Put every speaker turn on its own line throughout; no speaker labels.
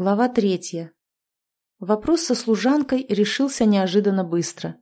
Глава третья. Вопрос со служанкой решился неожиданно быстро.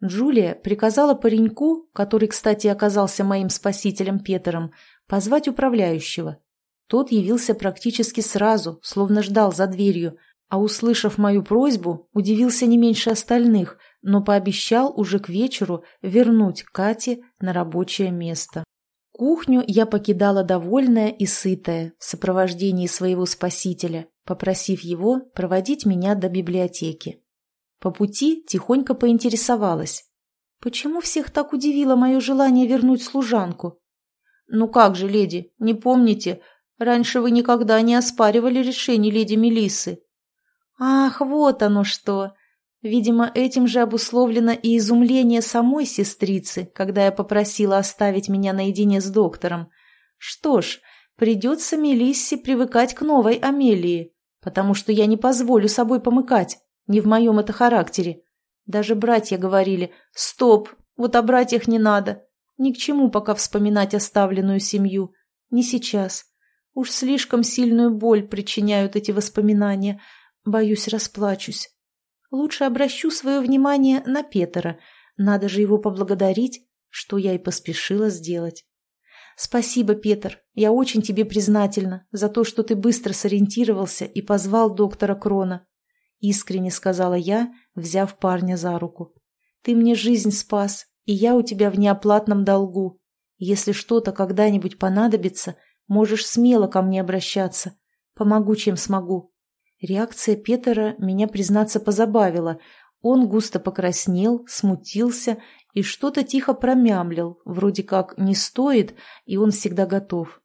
Джулия приказала пареньку, который, кстати, оказался моим спасителем Петером, позвать управляющего. Тот явился практически сразу, словно ждал за дверью, а, услышав мою просьбу, удивился не меньше остальных, но пообещал уже к вечеру вернуть Кате на рабочее место. Кухню я покидала довольная и сытая в сопровождении своего спасителя, попросив его проводить меня до библиотеки. По пути тихонько поинтересовалась. Почему всех так удивило мое желание вернуть служанку? «Ну как же, леди, не помните? Раньше вы никогда не оспаривали решение леди Мелиссы». «Ах, вот оно что! Видимо, этим же обусловлено и изумление самой сестрицы, когда я попросила оставить меня наедине с доктором. Что ж, придется Мелиссе привыкать к новой Амелии, потому что я не позволю собой помыкать, не в моем это характере. Даже братья говорили «Стоп, вот о братьях не надо, ни к чему пока вспоминать оставленную семью, не сейчас. Уж слишком сильную боль причиняют эти воспоминания, боюсь, расплачусь». Лучше обращу свое внимание на Петера. Надо же его поблагодарить, что я и поспешила сделать. Спасибо, Петр. Я очень тебе признательна за то, что ты быстро сориентировался и позвал доктора Крона. Искренне сказала я, взяв парня за руку. Ты мне жизнь спас, и я у тебя в неоплатном долгу. Если что-то когда-нибудь понадобится, можешь смело ко мне обращаться. Помогу, чем смогу. Реакция Петера меня, признаться, позабавила. Он густо покраснел, смутился и что-то тихо промямлил, вроде как «не стоит», и он всегда готов.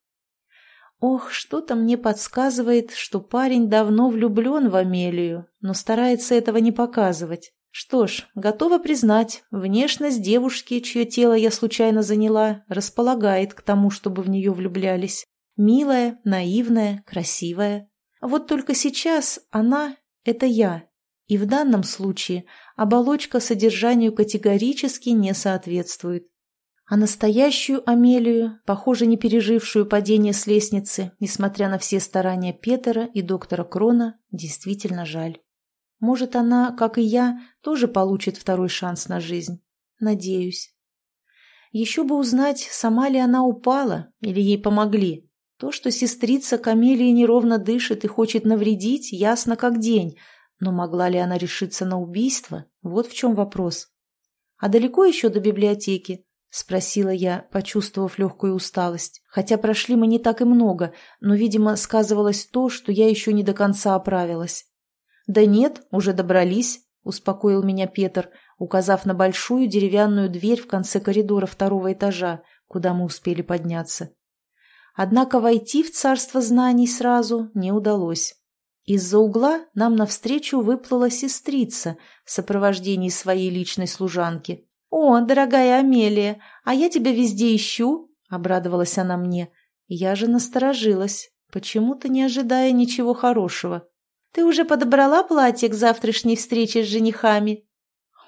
Ох, что-то мне подсказывает, что парень давно влюблен в Амелию, но старается этого не показывать. Что ж, готова признать, внешность девушки, чье тело я случайно заняла, располагает к тому, чтобы в нее влюблялись. Милая, наивная, красивая. Вот только сейчас она – это я, и в данном случае оболочка содержанию категорически не соответствует. А настоящую Амелию, похоже, не пережившую падение с лестницы, несмотря на все старания Петера и доктора Крона, действительно жаль. Может, она, как и я, тоже получит второй шанс на жизнь. Надеюсь. Еще бы узнать, сама ли она упала или ей помогли. То, что сестрица Камелии неровно дышит и хочет навредить, ясно как день, но могла ли она решиться на убийство? Вот в чем вопрос. «А далеко еще до библиотеки?» – спросила я, почувствовав легкую усталость. Хотя прошли мы не так и много, но, видимо, сказывалось то, что я еще не до конца оправилась. «Да нет, уже добрались», – успокоил меня Петр, указав на большую деревянную дверь в конце коридора второго этажа, куда мы успели подняться. Однако войти в царство знаний сразу не удалось. Из-за угла нам навстречу выплыла сестрица в сопровождении своей личной служанки. «О, дорогая Амелия, а я тебя везде ищу!» — обрадовалась она мне. Я же насторожилась, почему-то не ожидая ничего хорошего. «Ты уже подобрала платье к завтрашней встрече с женихами?»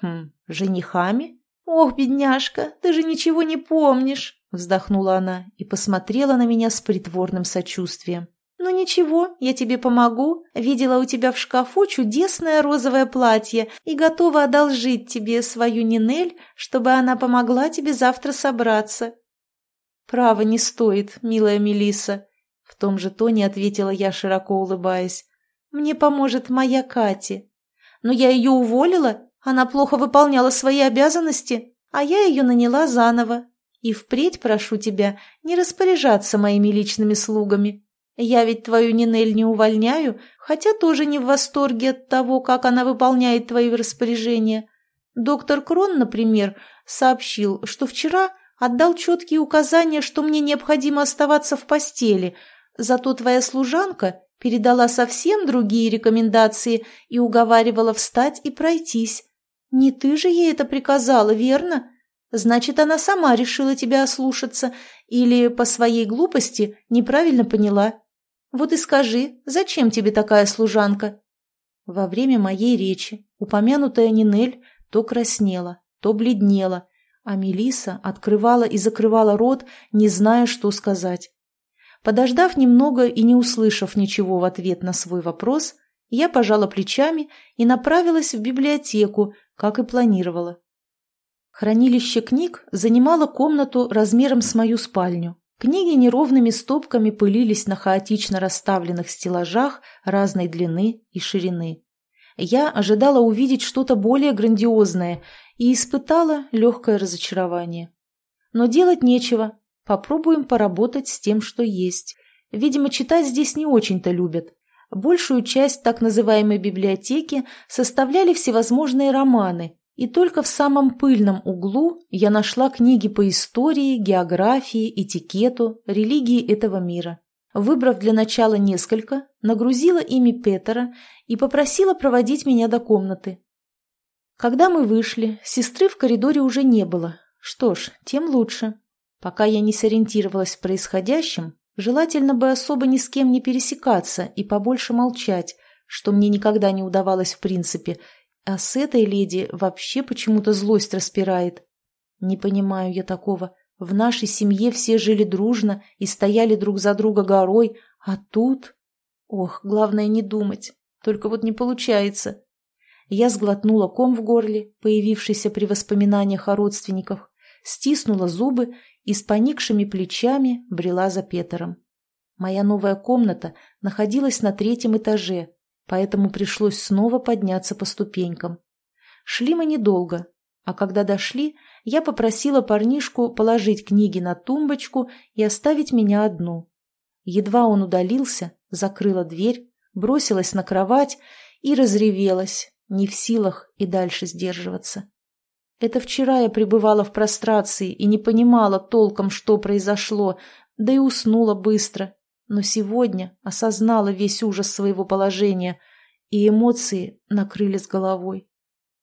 «Хм, женихами? Ох, бедняжка, ты же ничего не помнишь!» Вздохнула она и посмотрела на меня с притворным сочувствием. «Ну ничего, я тебе помогу. Видела у тебя в шкафу чудесное розовое платье и готова одолжить тебе свою Нинель, чтобы она помогла тебе завтра собраться». «Право не стоит, милая Мелиса. в том же тоне ответила я, широко улыбаясь. «Мне поможет моя Катя. Но я ее уволила, она плохо выполняла свои обязанности, а я ее наняла заново, и впредь прошу тебя не распоряжаться моими личными слугами. Я ведь твою Нинель не увольняю, хотя тоже не в восторге от того, как она выполняет твои распоряжения. Доктор Крон, например, сообщил, что вчера отдал четкие указания, что мне необходимо оставаться в постели, зато твоя служанка передала совсем другие рекомендации и уговаривала встать и пройтись. Не ты же ей это приказала, верно?» Значит, она сама решила тебя ослушаться или по своей глупости неправильно поняла. Вот и скажи, зачем тебе такая служанка?» Во время моей речи упомянутая Нинель то краснела, то бледнела, а Мелиса открывала и закрывала рот, не зная, что сказать. Подождав немного и не услышав ничего в ответ на свой вопрос, Я пожала плечами и направилась в библиотеку, как и планировала. Хранилище книг занимало комнату размером с мою спальню. Книги неровными стопками пылились на хаотично расставленных стеллажах разной длины и ширины. Я ожидала увидеть что-то более грандиозное и испытала легкое разочарование. Но делать нечего, попробуем поработать с тем, что есть. Видимо, читать здесь не очень-то любят. Большую часть так называемой библиотеки составляли всевозможные романы, и только в самом пыльном углу я нашла книги по истории, географии, этикету, религии этого мира. Выбрав для начала несколько, нагрузила ими Петера и попросила проводить меня до комнаты. Когда мы вышли, сестры в коридоре уже не было. Что ж, тем лучше. Пока я не сориентировалась в происходящем, желательно бы особо ни с кем не пересекаться и побольше молчать, что мне никогда не удавалось в принципе – а с этой леди вообще почему-то злость распирает. Не понимаю я такого. В нашей семье все жили дружно и стояли друг за друга горой, а тут... Ох, главное не думать. Только вот не получается. Я сглотнула ком в горле, появившийся при воспоминаниях о родственниках, стиснула зубы и с поникшими плечами брела за Петером. Моя новая комната находилась на третьем этаже, поэтому пришлось снова подняться по ступенькам. Шли мы недолго, а когда дошли, я попросила парнишку положить книги на тумбочку и оставить меня одну. Едва он удалился, закрыла дверь, бросилась на кровать и разревелась, не в силах и дальше сдерживаться. Это вчера я пребывала в прострации и не понимала толком, что произошло, да и уснула быстро, но сегодня осознала весь ужас своего положения, и эмоции накрыли с головой.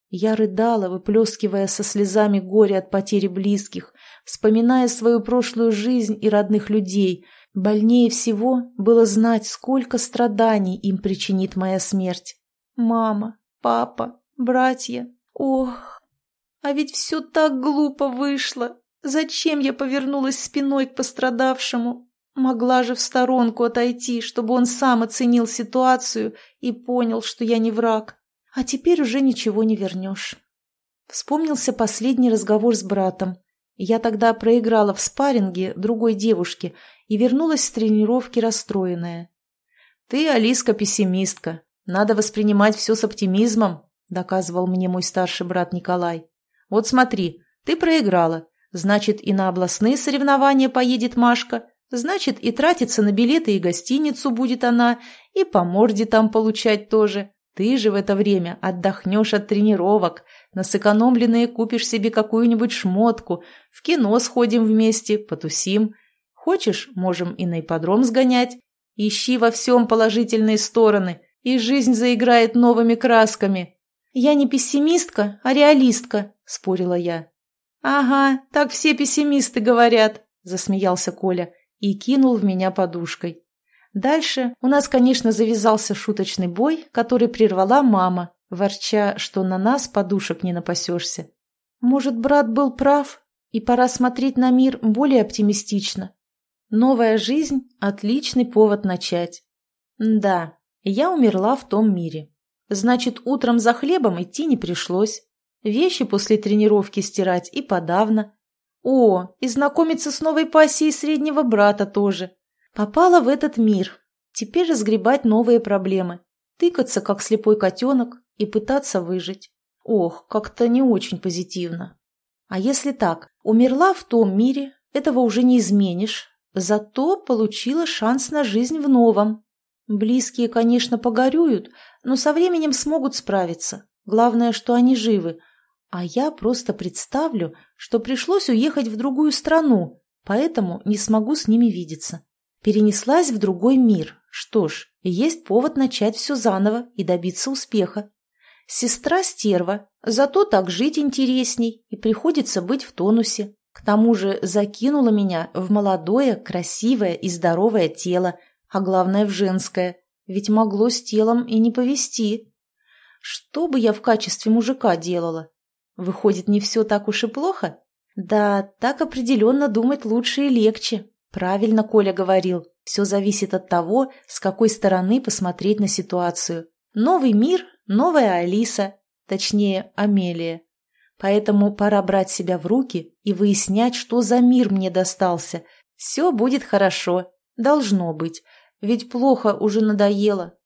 Я рыдала, выплескивая со слезами горе от потери близких, вспоминая свою прошлую жизнь и родных людей. Больнее всего было знать, сколько страданий им причинит моя смерть. Мама, папа, братья. Ох, а ведь все так глупо вышло. Зачем я повернулась спиной к пострадавшему? Могла же в сторонку отойти, чтобы он сам оценил ситуацию и понял, что я не враг. А теперь уже ничего не вернешь. Вспомнился последний разговор с братом. Я тогда проиграла в спарринге другой девушке и вернулась с тренировки расстроенная. «Ты, Алиска, пессимистка. Надо воспринимать все с оптимизмом», — доказывал мне мой старший брат Николай. «Вот смотри, ты проиграла. Значит, и на областные соревнования поедет Машка, Значит, и тратиться на билеты и гостиницу будет она, и по морде там получать тоже. Ты же в это время отдохнешь от тренировок, на сэкономленные купишь себе какую-нибудь шмотку, в кино сходим вместе, потусим. Хочешь, можем и на ипподром сгонять. Ищи во всем положительные стороны, и жизнь заиграет новыми красками. Я не пессимистка, а реалистка, спорила я. Ага, так все пессимисты говорят, засмеялся Коля и кинул в меня подушкой. Дальше у нас, конечно, завязался шуточный бой, который прервала мама, ворча, что на нас подушек не напасешься. Может, брат был прав, и пора смотреть на мир более оптимистично. Новая жизнь – отличный повод начать. Да, я умерла в том мире. Значит, утром за хлебом идти не пришлось. Вещи после тренировки стирать и подавно. О, и знакомиться с новой пассией среднего брата тоже. Попала в этот мир. Теперь разгребать новые проблемы. Тыкаться, как слепой котенок, и пытаться выжить. Ох, как-то не очень позитивно. А если так, умерла в том мире, этого уже не изменишь, зато получила шанс на жизнь в новом. Близкие, конечно, погорюют, но со временем смогут справиться. Главное, что они живы, а я просто представлю, что пришлось уехать в другую страну, поэтому не смогу с ними видеться. Перенеслась в другой мир. Что ж, есть повод начать все заново и добиться успеха. Сестра стерва, зато так жить интересней и приходится быть в тонусе. К тому же закинула меня в молодое, красивое и здоровое тело, а главное в женское, ведь могло с телом и не повести. Что бы я в качестве мужика делала? Выходит, не все так уж и плохо? Да, так определенно думать лучше и легче. Правильно Коля говорил. Все зависит от того, с какой стороны посмотреть на ситуацию. Новый мир, новая Алиса, точнее, Амелия. Поэтому пора брать себя в руки и выяснять, что за мир мне достался. Все будет хорошо. Должно быть. Ведь плохо уже надоело.